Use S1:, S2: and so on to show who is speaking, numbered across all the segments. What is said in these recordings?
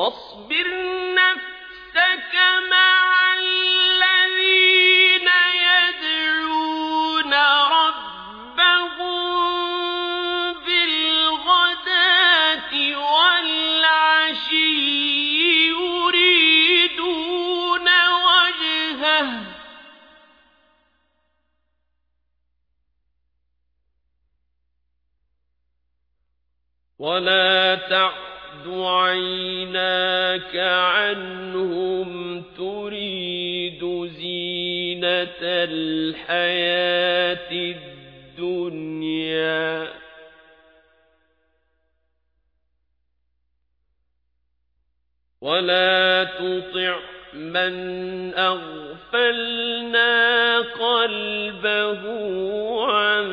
S1: واصبر نفسك مع الذين يدعون ربهم بالغداة والعشي يريدون وجهه. ولا تعد عيناك عنهم تريد زينة الحياة الدنيا. ولا تطع من أغفلنا قلبه عن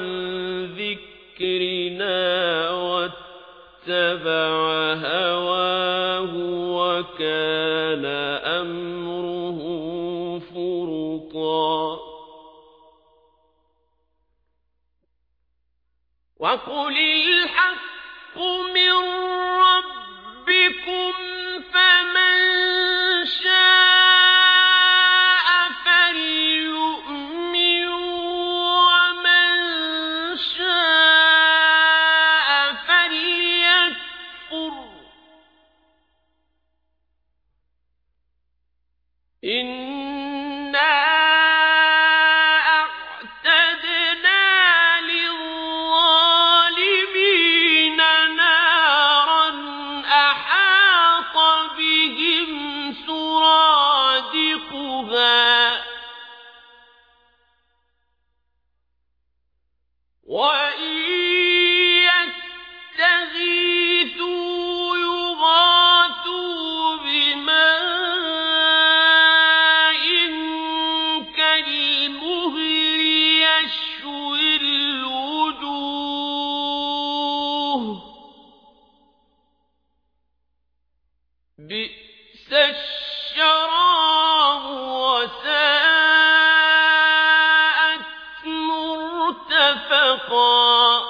S1: ذكرنا واتبع هواه وكان أمره فرطا وقل الحق من ربكم فمن إنا مرتفقا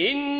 S1: إن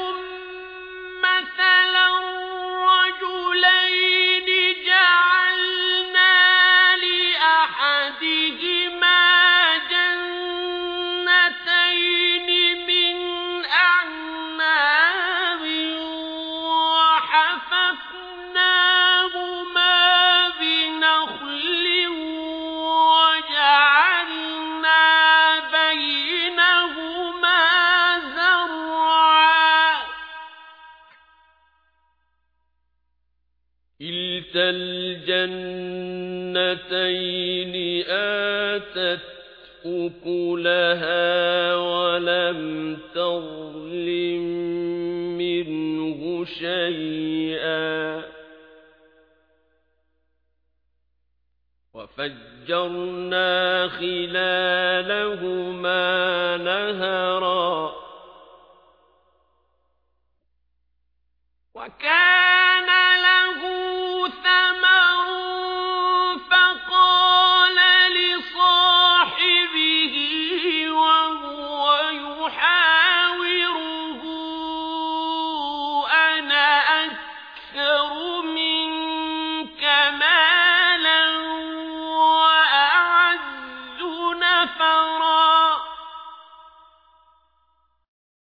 S1: كلتا الجنتين آتت أكلها ولم تظلم منه شيئا. وفجرنا خلالهما نهرا. وكان